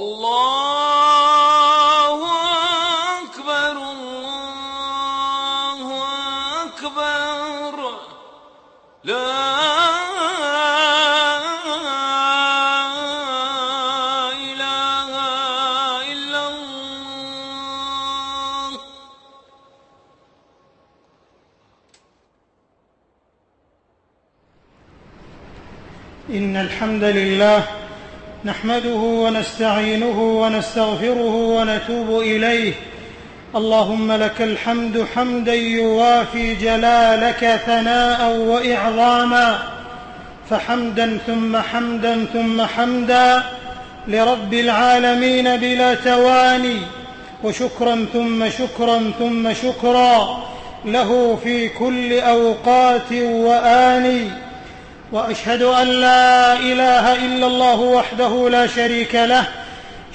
الله أكبر الله أكبر. لا إله إلا الله. إن الحمد لله نحمده ونستعينه ونستغفره ونتوب إليه. اللهم لك الحمد حمدا يوافي جلالك ثناء وإعظاما. فحمدا ثم حمدا ثم حمدا لرب العالمين بلا تواني. وشكرا ثم شكرا ثم شكرا. له في كل أوقات وآني. وأشهد أن لا إله إلا الله وحده لا شريك له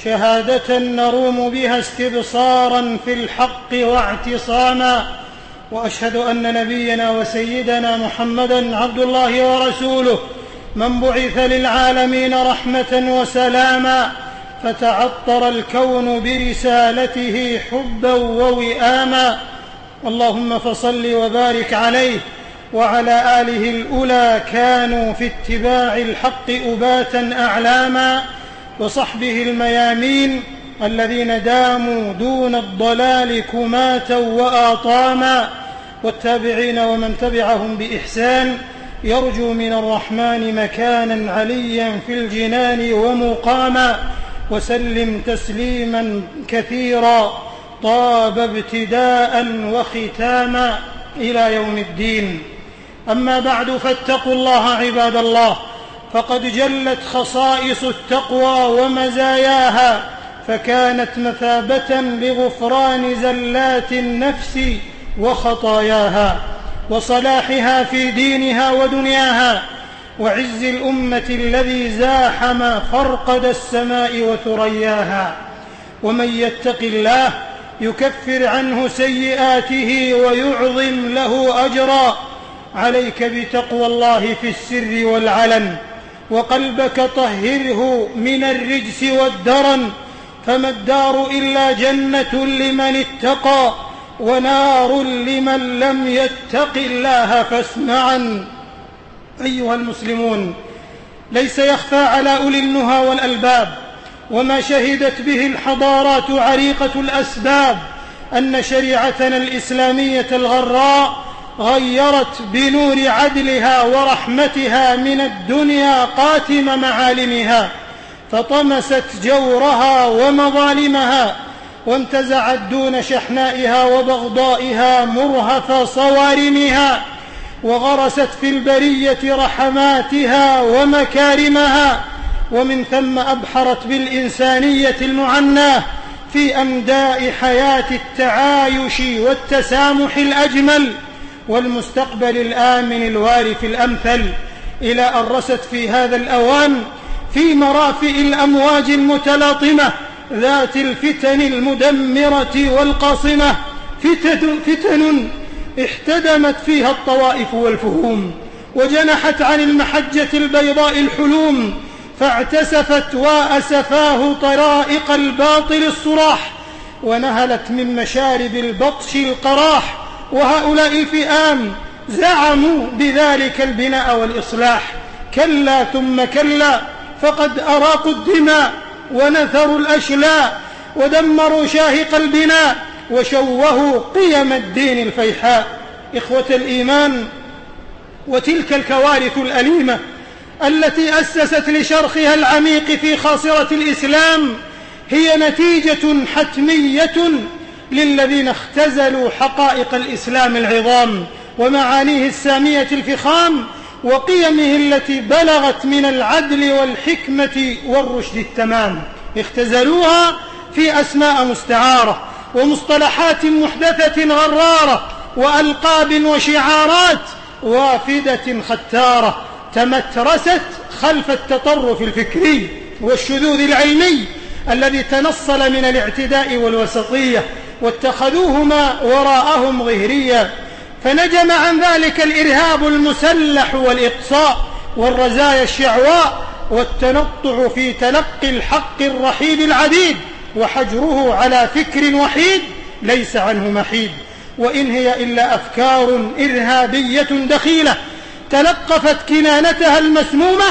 شهادة نروم بها استبصارا في الحق واعتصاما وأشهد أن نبينا وسيدنا محمدا عبد الله ورسوله من بعث للعالمين رحمة وسلاما فتعطر الكون برسالته حبا ووئاما. اللهم فصل وبارك عليه وعلى آله الأولى كانوا في اتباع الحق أباتا أعلاما وصحبه الميامين الذين داموا دون الضلال كماتا واطاما والتابعين ومن تبعهم بإحسان. يرجو من الرحمن مكانا عليا في الجنان ومقاما. وسلم تسليما كثيرا. طاب ابتداء وختاما إلى يوم الدين. أما بعد فاتقوا الله عباد الله فقد جلت خصائص التقوى ومزاياها فكانت مثابة لغفران زلات النفس وخطاياها وصلاحها في دينها ودنياها وعز الأمة الذي زاحم فرقد السماء وثرياها ومن يتق الله يكفر عنه سيئاته ويعظم له أجرا. عليك بتقوى الله في السر والعلن وقلبك طهره من الرجس والدرن فما الدار إلا جنة لمن اتقى ونار لمن لم يتق الله فاسمعا أيها المسلمون ليس يخفى على أولي النهى والألباب وما شهدت به الحضارات عريقة الأسباب أن شريعتنا الإسلامية الغراء غيرت بنور عدلها ورحمتها من الدنيا قاتم معالمها فطمست جورها ومظالمها وانتزعت دون شحنائها وبغضائها مرهف صوارمها وغرست في البرية رحماتها ومكارمها ومن ثم أبحرت بالإنسانية المعناه في أمداء حياة التعايش والتسامح الأجمل. والمستقبل الآمن الوارث الأمثل إلى أن رست في هذا الأوان في مرافئ الأمواج المتلاطمة ذات الفتن المدمرة والقاصمة. فتن, فتن احتدمت فيها الطوائف والفهوم وجنحت عن المحجة البيضاء الحلوم فاعتسفت وأسفاه طرائق الباطل الصراح ونهلت من مشارب البطش القراح. وهؤلاء الفئام زعموا بذلك البناء والإصلاح. كلا ثم كلا فقد أراقوا الدماء ونثروا الأشلاء ودمروا شاهق البناء وشوهوا قيم الدين الفيحاء. إخوة الإيمان وتلك الكوارث الأليمة التي أسست لشرخها العميق في خاصرة الإسلام هي نتيجة حتمية للذين اختزلوا حقائق الإسلام العظام ومعانيه السامية الفخام وقيمه التي بلغت من العدل والحكمة والرشد التمام. اختزلوها في أسماء مستعارة ومصطلحات محدثة غرارة وألقاب وشعارات وافدة ختارة تمترست خلف التطرف الفكري والشذوذ العلمي الذي تنصل من الاعتداء والوسطية واتخذوهما وراءهم ظهريا فنجم عن ذلك الإرهاب المسلح والإقصاء والرزايا الشعواء والتنطع في تلقي الحق الرحيد العديد وحجره على فكر وحيد ليس عنه محيد. وإن هي إلا أفكار إرهابية دخيلة تلقفت كنانتها المسمومة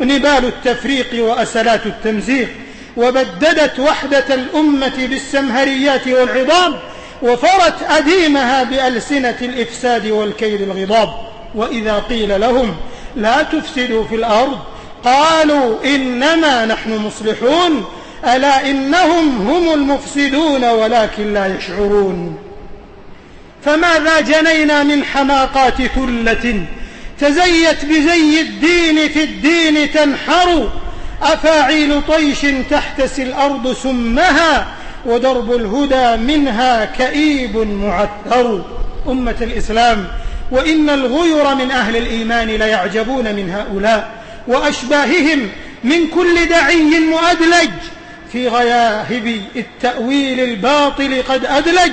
نبال التفريق وأسلات التمزيق. وبددت وحدة الأمة بالسمهريات والعظام وفرت أديمها بألسنة الإفساد والكيد الغضاب. وإذا قيل لهم لا تفسدوا في الأرض قالوا إنما نحن مصلحون ألا إنهم هم المفسدون ولكن لا يشعرون. فماذا جنينا من حماقات ثلة تزيت بزي الدين في الدين تنحر؟ أفاعيل طيش تحتسي الأرض سمها ودرب الهدى منها كئيب معثر. أمة الإسلام وإن الغير من أهل الإيمان ليعجبون من هؤلاء وأشباههم من كل دعي مؤدلج في غياهب التأويل الباطل قد أدلج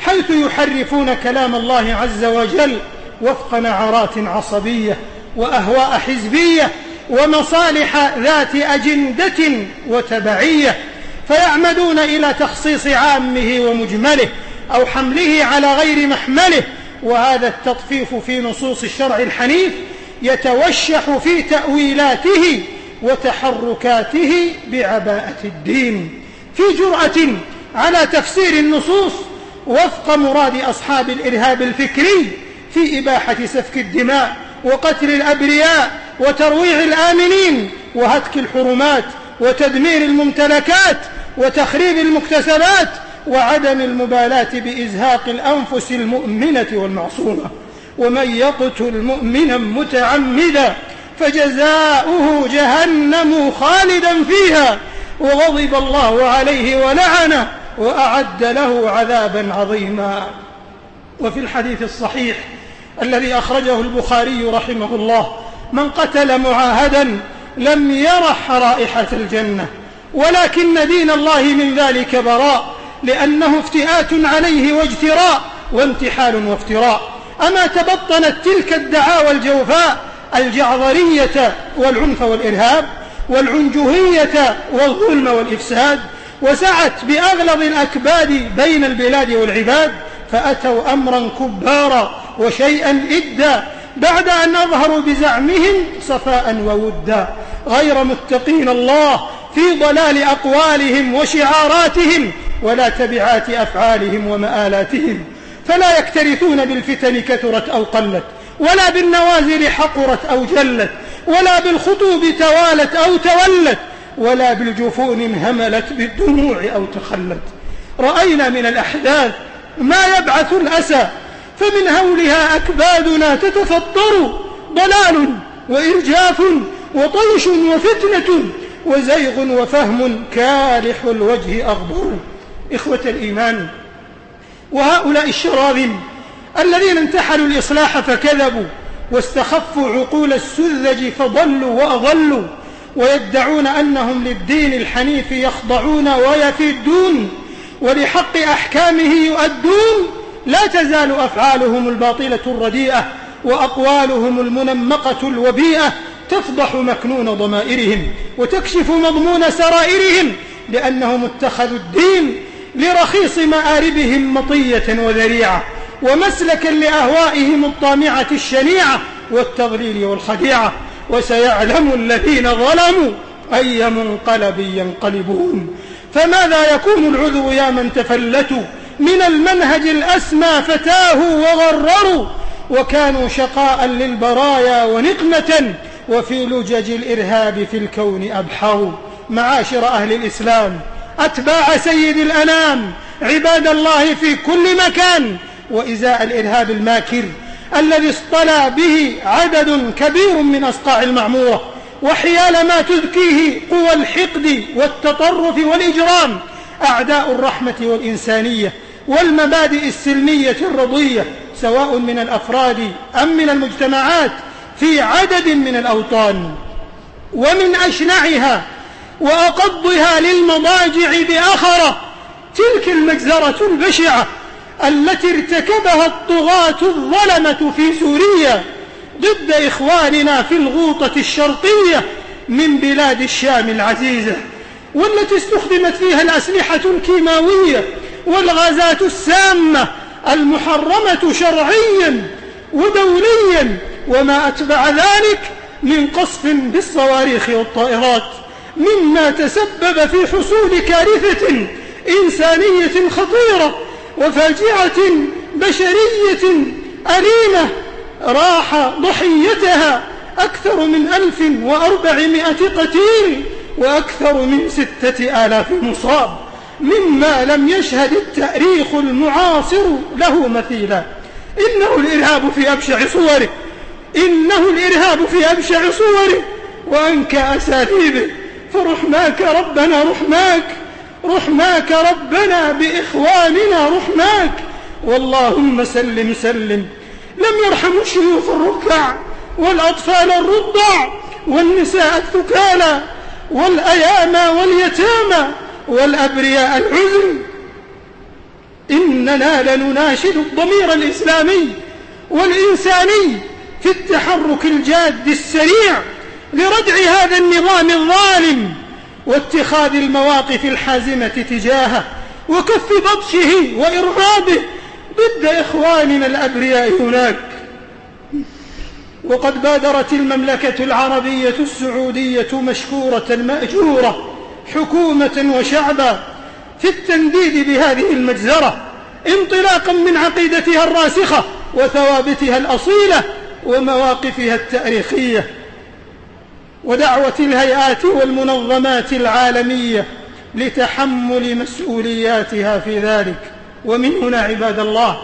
حيث يحرفون كلام الله عز وجل وفق نعرات عصبية وأهواء حزبية ومصالح ذات أجندة وتبعية فيعمدون إلى تخصيص عامه ومجمله أو حمله على غير محمله وهذا التطفيف في نصوص الشرع الحنيف يتوشح في تأويلاته وتحركاته بعباءة الدين. في جرأة على تفسير النصوص وفق مراد أصحاب الإرهاب الفكري في إباحة سفك الدماء وقتل الأبرياء وترويع الآمنين وهتك الحرمات وتدمير الممتلكات وتخريب المكتسبات وعدم المبالاة بإزهاق الأنفس المؤمنة والمعصومة. ومن يقتل مؤمنا متعمدا فجزاؤه جهنم خالدا فيها. وغضب الله عليه ولعنه وأعد له عذابا عظيما. وفي الحديث الصحيح الذي أخرجه البخاري رحمه الله من قتل معاهدا لم يرح رائحة الجنة. ولكن دين الله من ذلك براء لأنه افتئات عليه واجتراء وامتحال وافتراء. أما تبطنت تلك الدعاوى الجوفاء الجعظرية والعنف والإرهاب والعنجهية والظلم والإفساد وسعت بأغلظ الأكباد بين البلاد والعباد فأتوا أمرا كبارا وشيئا إدا بعد أن أظهروا بزعمهم صفاء وودا غير متقين الله في ضلال أقوالهم وشعاراتهم ولا تبعات أفعالهم ومآلاتهم. فلا يكترثون بالفتن كثرت أو قلت ولا بالنوازل حقرت أو جلت ولا بالخطوب توالت أو تولت ولا بالجفون هملت بالدموع أو تخلت. رأينا من الأحداث ما يبعث الأسى فمن هولها أكبادنا تتفطر ضلال وإرجاف وطيش وفتنة وزيغ وفهم كالح الوجه أغبر. إخوة الإيمان وهؤلاء الشراذم الذين انتحلوا الإصلاح فكذبوا واستخفوا عقول السذج فضلوا وأضلوا ويدعون أنهم للدين الحنيف يخضعون ويفدون ولحق أحكامه يؤدون لا تزال أفعالهم الباطلة الرديئة وأقوالهم المنمقة الوبيئة تفضح مكنون ضمائرهم وتكشف مضمون سرائرهم لأنهم اتخذوا الدين لرخيص مآربهم مطية وذريعة ومسلكا لأهوائهم الطامعة الشنيعة والتضليل والخديعة وسيعلم الذين ظلموا أي منقلب ينقلبون فماذا يكون العذر يا من تفلتوا من المنهج الأسمى فتاهوا وغرروا وكانوا شقاء للبرايا ونقمة وفي لجج الإرهاب في الكون أبحروا معاشر أهل الإسلام أتباع سيد الأنام عباد الله في كل مكان وإزاء الإرهاب الماكر الذي اصطلى به عدد كبير من أصقاع المعمورة وحيال ما تذكيه قوى الحقد والتطرف والإجرام. أعداء الرحمة والإنسانية والمبادئ السلمية الرضية سواء من الأفراد أم من المجتمعات في عدد من الأوطان. ومن أشنعها وأقضها للمضاجع بأخرة تلك المجزرة البشعة التي ارتكبها الطغاة الظلمة في سوريا ضد إخواننا في الغوطة الشرقية من بلاد الشام العزيزة. والتي استخدمت فيها الأسلحة الكيماوية والغازات السامة المحرمة شرعيا ودوليا وما أتبع ذلك من قصف بالصواريخ والطائرات مما تسبب في حصول كارثة إنسانية خطيرة وفاجعة بشرية أليمة راح ضحيتها أكثر من ألف وأربعمائة قتيل. وأكثر من ستة آلاف مصاب مما لم يشهد التأريخ المعاصر له مثيلا. إنه الإرهاب في أبشع صوره. إنه الإرهاب في أبشع صوره. وأنكى أساليبه فرحماك ربنا رحماك. رحماك ربنا بإخواننا رحماك. واللهم سلم سلم. لم يرحموا الشيوخ الركع والأطفال الرضع والنساء الثكالى والأيامى واليتامى والأبرياء العزل إننا لنناشد الضمير الإسلامي والإنساني في التحرك الجاد السريع لردع هذا النظام الظالم واتخاذ المواقف الحازمة تجاهه وكف بطشه وإرهابه ضد إخواننا الأبرياء هناك. وقد بادرت المملكة العربية السعودية مشكورة مأجورة حكومة وشعبا في التنديد بهذه المجزرة انطلاقا من عقيدتها الراسخة وثوابتها الأصيلة ومواقفها التاريخية ودعوة الهيئات والمنظمات العالمية لتحمل مسؤولياتها في ذلك. ومن هنا عباد الله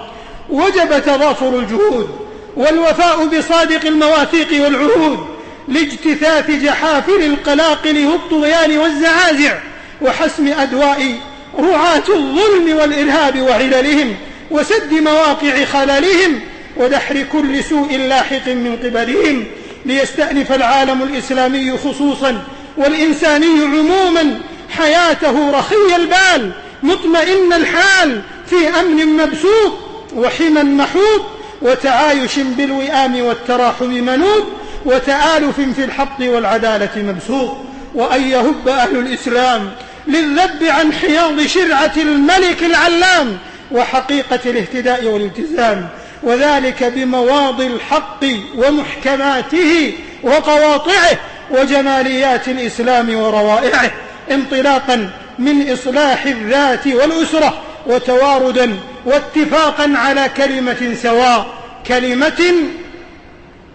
وجب تضافر الجهود والوفاء بصادق المواثيق والعهود لاجتثاث جحافل القلاقل والطغيان والزعازع وحسم أدواء رعاة الظلم والإرهاب وعللهم وسد مواقع خللهم ودحر كل سوء لاحق من قبلهم ليستأنف العالم الإسلامي خصوصا والإنساني عموما حياته رخي البال مطمئن الحال في أمن مبسوط وحمى محوط وتعايش بالوئام والتراحم منوب وتآلف في الحق والعدالة مبسوط. وأن يهب أهل الإسلام للذب عن حياض شرعة الملك العلام وحقيقة الاهتداء والالتزام. وذلك بمواضي الحق ومحكماته وقواطعه وجماليات الإسلام وروائعه انطلاقا من إصلاح الذات والأسرة وتواردا واتفاقا على كلمة سواء كلمة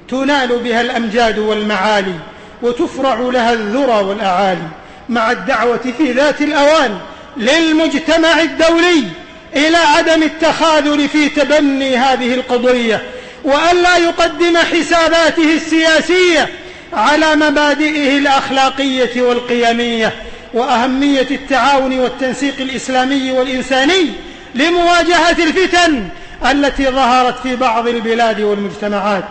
تنال بها الأمجاد والمعالي وتفرع لها الذرى والأعالي مع الدعوة في ذات الأوان للمجتمع الدولي إلى عدم التخاذل في تبني هذه القضية وألا يقدم حساباته السياسية على مبادئه الأخلاقية والقيمية وأهمية التعاون والتنسيق الإسلامي والإنساني لمواجهة الفتن التي ظهرت في بعض البلاد والمجتمعات.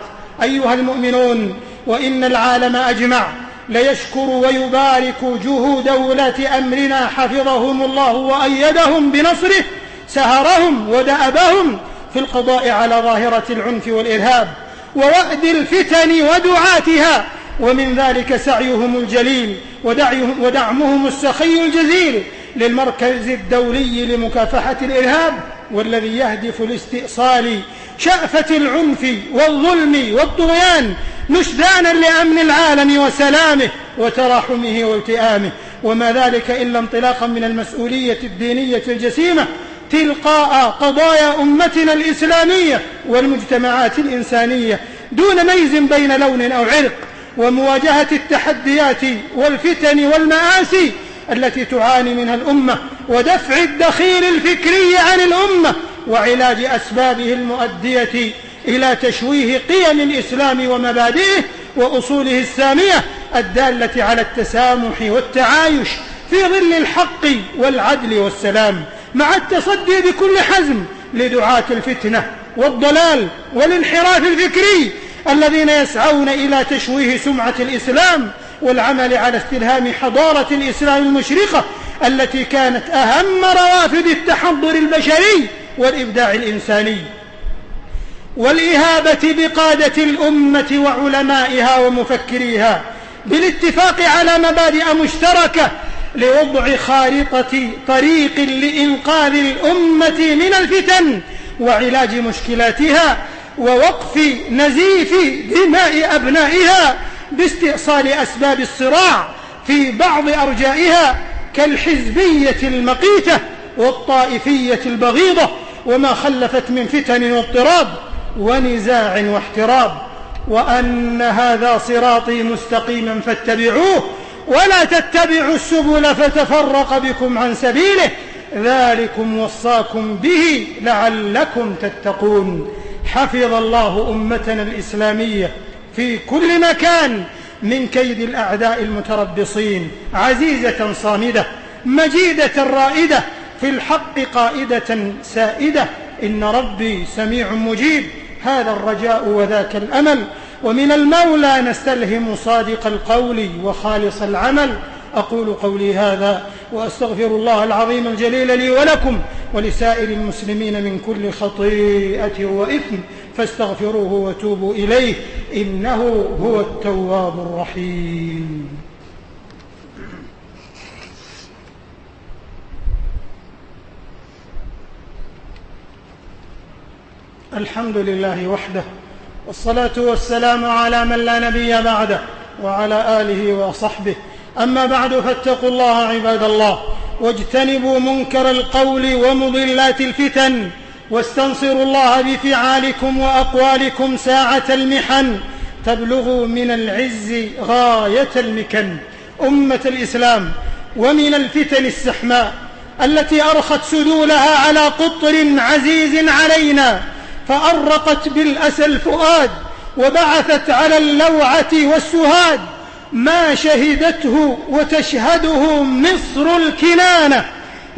أيها المؤمنون وإن العالم أجمع ليشكر ويبارك جهود ولاة أمرنا حفظهم الله وأيدهم بنصره سهرهم ودأبهم في القضاء على ظاهرة العنف والإرهاب ووأد الفتن ودعاتها ومن ذلك سعيهم الجليل ودعمهم السخي الجزيل. للمركز الدولي لمكافحة الإرهاب والذي يهدف لاستئصال شأفة العنف والظلم والطغيان نشدانا لأمن العالم وسلامه وتراحمه والتئامه. وما ذلك إلا انطلاقا من المسؤولية الدينية الجسيمة تلقاء قضايا أمتنا الإسلامية والمجتمعات الإنسانية دون ميز بين لون أو عرق ومواجهة التحديات والفتن والمآسي التي تعاني منها الأمة ودفع الدخيل الفكري عن الأمة وعلاج أسبابه المؤدية إلى تشويه قيم الإسلام ومبادئه وأصوله السامية الدالة على التسامح والتعايش في ظل الحق والعدل والسلام مع التصدي بكل حزم لدعاة الفتنة والضلال والانحراف الفكري الذين يسعون إلى تشويه سمعة الإسلام والعمل على استلهام حضارة الإسلام المشرقة التي كانت أهم روافد التحضر البشري والإبداع الإنساني. والإهابة بقادة الأمة وعلمائها ومفكريها بالاتفاق على مبادئ مشتركة لوضع خارطة طريق لإنقاذ الأمة من الفتن وعلاج مشكلاتها ووقف نزيف دماء أبنائها باستئصال أسباب الصراع في بعض أرجائها كالحزبية المقيتة والطائفية البغيضة وما خلفت من فتن واضطراب ونزاع واحتراب. وأن هذا صراطي مستقيما فاتبعوه ولا تتبعوا السبل فتفرق بكم عن سبيله. ذلكم وصاكم به لعلكم تتقون. حفظ الله أمتنا الإسلامية في كل مكان من كيد الأعداء المتربصين عزيزة صامدة مجيدة رائدة في الحق قائدة سائدة إن ربي سميع مجيب هذا الرجاء وذاك الأمل ومن المولى نستلهم صادق القول وخالص العمل. أقول قولي هذا وأستغفر الله العظيم الجليل لي ولكم ولسائر المسلمين من كل خطيئة وإثم. فاستغفروه وتوبوا إليه إنه هو التواب الرحيم. الحمد لله وحده والصلاة والسلام على من لا نبي بعده وعلى آله وصحبه. أما بعد فاتقوا الله عباد الله واجتنبوا منكر القول ومضلات الفتن. واستنصروا الله بفعالكم وأقوالكم ساعة المحن تبلغوا من العز غاية المكن. أمة الإسلام ومن الفتن السحماء التي أرخت سدولها على قطر عزيز علينا فأرقت بالأسى الفؤاد وبعثت على اللوعة والسهاد. ما شهدته وتشهده مصر الكنانة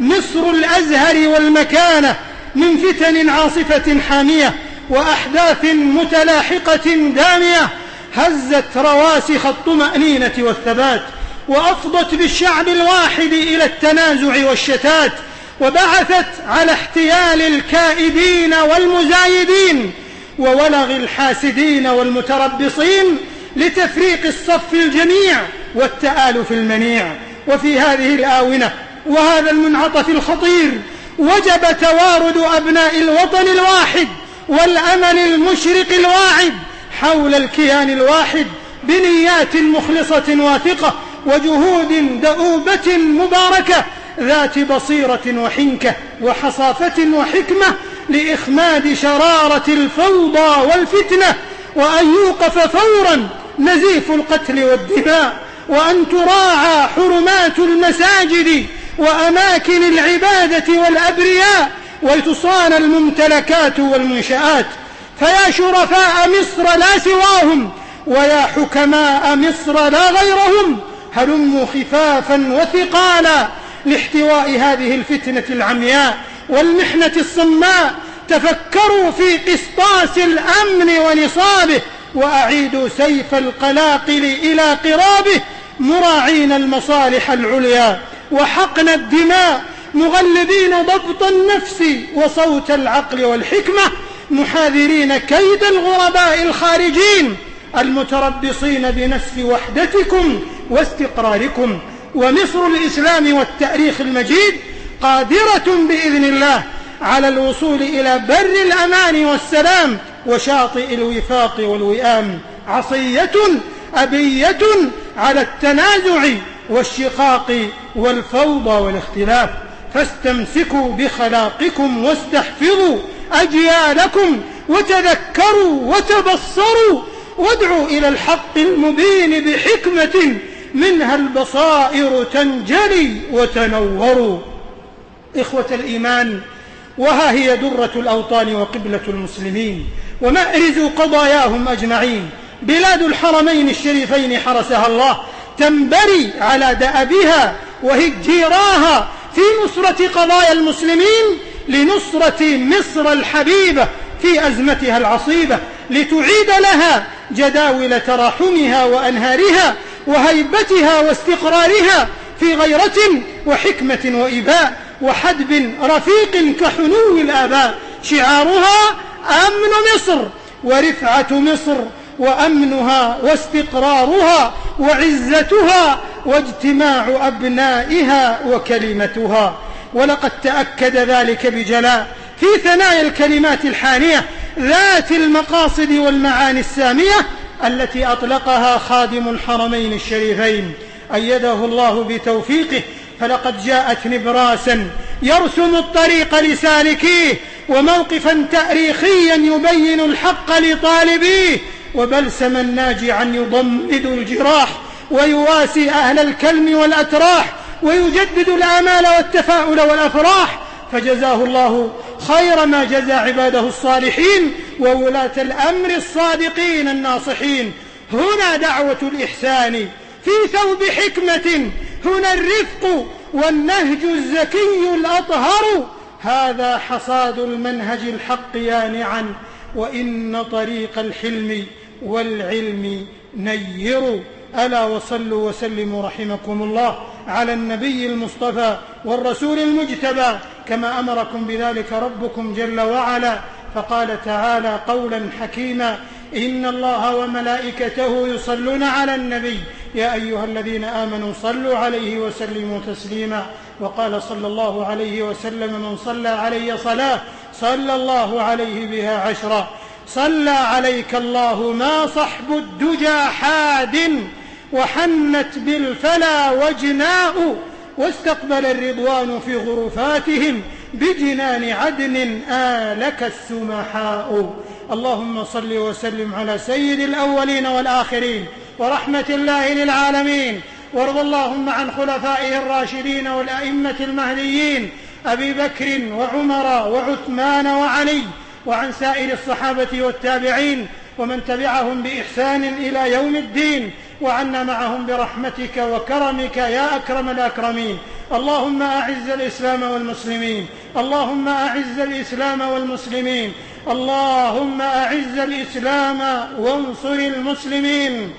مصر الأزهر والمكانة من فتن عاصفة حامية وأحداث متلاحقة دامية هزت رواسخ الطمأنينة والثبات وأفضت بالشعب الواحد إلى التنازع والشتات وبعثت على احتيال الكائدين والمزايدين وولغ الحاسدين والمتربصين لتفريق الصف الجميع والتآلف المنيع. وفي هذه الآونة وهذا المنعطف الخطير وجب توارد أبناء الوطن الواحد والأمل المشرق الواعد حول الكيان الواحد بنيات مخلصة واثقة وجهود دؤوبة مباركة ذات بصيرة وحنكة وحصافة وحكمة لإخماد شرارة الفوضى والفتنة وأن يوقف فورا نزيف القتل والدماء وأن تراعى حرمات المساجد وأماكن العبادة والأبرياء ولتصان الممتلكات والمنشآت. فيا شرفاء مصر لا سواهم ويا حكماء مصر لا غيرهم. هلموا خفافا وثقالا لاحتواء هذه الفتنة العمياء والمحنة الصماء. تفكروا في قسطاس الأمن ونصابه وأعيدوا سيف القلاقل إلى قرابه مراعين المصالح العليا. وحقن الدماء مغلبين ضبط النفس وصوت العقل والحكمة محاذرين كيد الغرباء الخارجين المتربصين بنسف وحدتكم واستقراركم ومصر الإسلام والتأريخ المجيد قادرة بإذن الله على الوصول إلى بر الأمان والسلام وشاطئ الوفاق والوئام عصية أبية على التنازع والشقاق والفوضى والاختلاف فاستمسكوا بخلاقكم واستحفظوا أجيالكم وتذكروا وتبصروا وادعوا إلى الحق المبين بحكمة منها البصائر تنجلي وتنور. إخوة الإيمان وها هي درة الأوطان وقبلة المسلمين ومأرز قضاياهم أجمعين. بلاد الحرمين الشريفين حرسها الله تنبري على دأبها وهجيراها في نصرة قضايا المسلمين لنصرة مصر الحبيبة في أزمتها العصيبة لتعيد لها جداول تراحمها وأنهارها وهيبتها واستقرارها في غيرة وحكمة وإباء وحدب رفيق كحنو الآباء. شعارها أمن مصر ورفعة مصر وأمنها واستقرارها وعزتها واجتماع أبنائها وكلمتها. ولقد تأكد ذلك بجلاء في ثنايا الكلمات الحانية ذات المقاصد والمعاني السامية التي أطلقها خادم الحرمين الشريفين. أيده الله بتوفيقه فلقد جاءت نبراسا يرسم الطريق لسالكيه وموقفا تاريخيا يبين الحق لطالبيه. وبلسما ناجعا يضمد الجراح ويواسي أهل الكلم والأتراح ويجدد الأمال والتفاؤل والأفراح فجزاه الله خير ما جزى عباده الصالحين وولاة الأمر الصادقين الناصحين. هنا دعوة الإحسان في ثوب حكمة هنا الرفق والنهج الزكي الأطهر. هذا حصاد المنهج الحق يانعا وإن طريق الحلم والعلم نير. ألا وصلوا وسلموا رحمكم الله على النبي المصطفى والرسول المجتبى كما أمركم بذلك ربكم جل وعلا. فقال تعالى قولا حكيما إن الله وملائكته يصلون على النبي. يا أيها الذين آمنوا صلوا عليه وسلموا تسليما. وقال صلى الله عليه وسلم من صلى علي صلاة صلى الله عليه بها عشرا. صلى عليك الله ما صحب الدجى حاد وحنت بالفلا وجناء واستقبل الرضوان في غرفاتهم بجنان عدن آلك السمحاء. اللهم صل وسلم على سيد الأولين والآخرين ورحمة الله للعالمين. وارض اللهم عن خلفائه الراشدين والأئمة المهديين أبي بكر وعمر وعثمان وعلي وعن سائر الصحابة والتابعين ومن تبعهم بإحسان إلى يوم الدين وعنا معهم برحمتك وكرمك يا أكرم الأكرمين. اللهم أعز الإسلام والمسلمين. اللهم أعز الإسلام والمسلمين. اللهم أعز الإسلام وانصر المسلمين.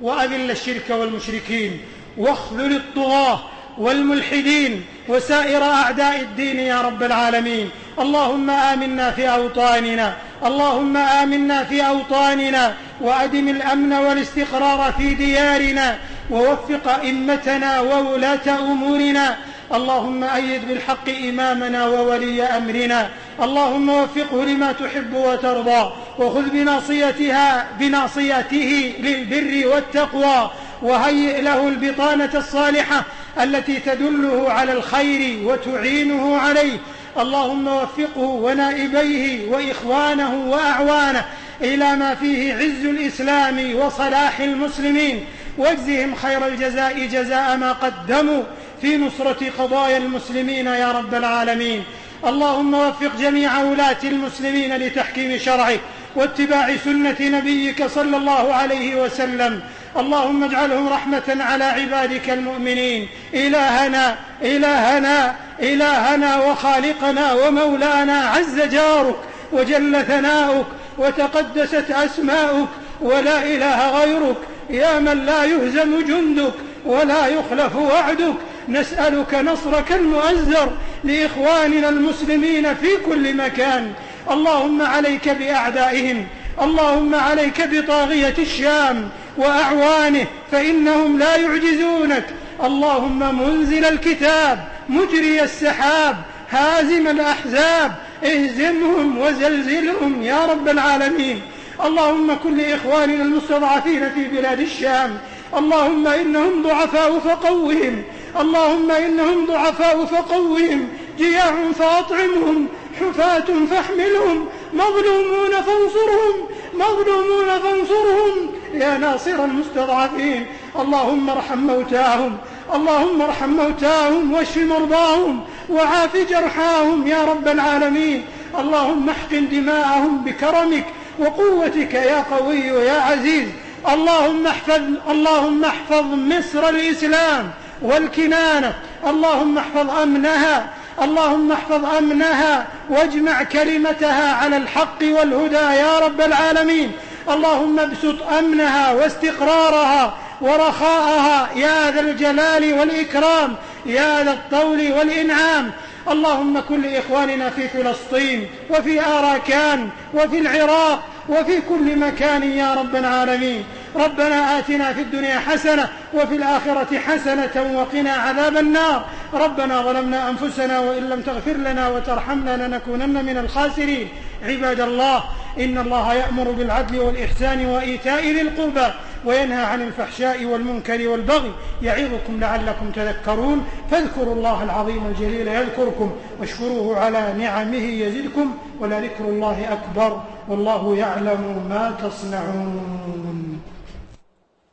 وأذل الشرك والمشركين. واخذل الطغاة. والملحدين وسائر أعداء الدين يا رب العالمين. اللهم آمنا في أوطاننا. اللهم آمنا في أوطاننا. وأدم الأمن والاستقرار في ديارنا. ووفق أئمتنا وولاة أمورنا. اللهم أيد بالحق إمامنا وولي أمرنا. اللهم وفقه لما تحب وترضى. وخذ بناصيتها بناصيته للبر والتقوى. وهيئ له البطانة الصالحة التي تدله على الخير وتعينه عليه. اللهم وفقه ونائبيه وإخوانه وأعوانه إلى ما فيه عز الإسلام وصلاح المسلمين. واجزهم خير الجزاء جزاء ما قدموا في نصرة قضايا المسلمين يا رب العالمين. اللهم وفق جميع ولاة المسلمين لتحكيم شرعك واتباع سنة نبيك صلى الله عليه وسلم. اللهم اجعلهم رحمة على عبادك المؤمنين. إلهنا إلهنا إلهنا وخالقنا ومولانا عز جارك وجل ثناؤك وتقدست أسماؤك ولا إله غيرك. يا من لا يهزم جندك ولا يخلف وعدك. نسألك نصرك المؤزر لإخواننا المسلمين في كل مكان. اللهم عليك بأعدائهم. اللهم عليك بطاغية الشام. وأعوانه فإنهم لا يعجزونك. اللهم منزل الكتاب مجري السحاب هازم الأحزاب اهزمهم وزلزلهم يا رب العالمين. اللهم كن لإخواننا المستضعفين في بلاد الشام. اللهم إنهم ضعفاء فقوهم. اللهم إنهم ضعفاء فقوهم. جياع فأطعمهم حفاة فاحملهم مظلومون فانصرهم مظلومون فانصرهم. يا ناصر المستضعفين. اللهم ارحم موتاهم. اللهم ارحم موتاهم واشف مرضاهم وعاف جرحاهم يا رب العالمين. اللهم احقن دماءهم بكرمك وقوتك يا قوي يا عزيز. اللهم احفظ اللهم احفظ مصر الإسلام والكنانة. اللهم احفظ أمنها. اللهم احفظ أمنها واجمع كلمتها على الحق والهدى يا رب العالمين. اللهم ابسط أمنها واستقرارها ورخاءها يا ذا الجلال والإكرام يا ذا الطول والإنعام. اللهم كن لاخواننا في فلسطين وفي أراكان وفي العراق وفي كل مكان يا رب العالمين. ربنا آتنا في الدنيا حسنة وفي الآخرة حسنة وقنا عذاب النار. ربنا ظلمنا أنفسنا وإن لم تغفر لنا وترحمنا لنكونن من الخاسرين. عباد الله إن الله يأمر بالعدل والإحسان وإيتاء ذي القربى وينهى عن الفحشاء والمنكر والبغي يعظكم لعلكم تذكرون فاذكروا الله العظيم الجليل يذكركم واشكروه على نعمه يزدكم ولذكر الله أكبر والله يعلم ما تصنعون.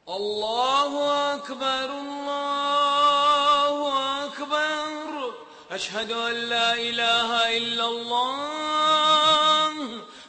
الله أكبر الله أكبر. أشهد أن لا إله إلا الله.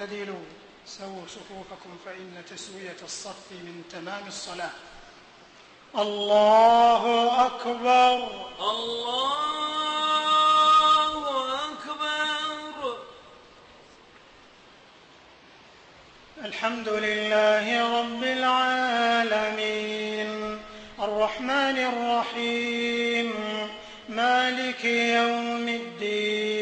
واعتدلوا سووا صفوفكم فإن تسوية الصف من تمام الصلاة. الله أكبر. الله أكبر. الحمد لله رب العالمين. الرحمن الرحيم. مالك يوم الدين.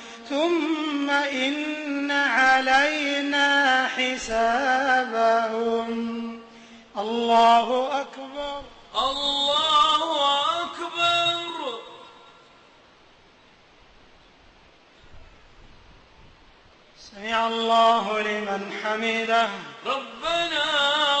ثم إن علينا حسابهم. الله أكبر. الله أكبر. سمع الله لمن حمده. ربنا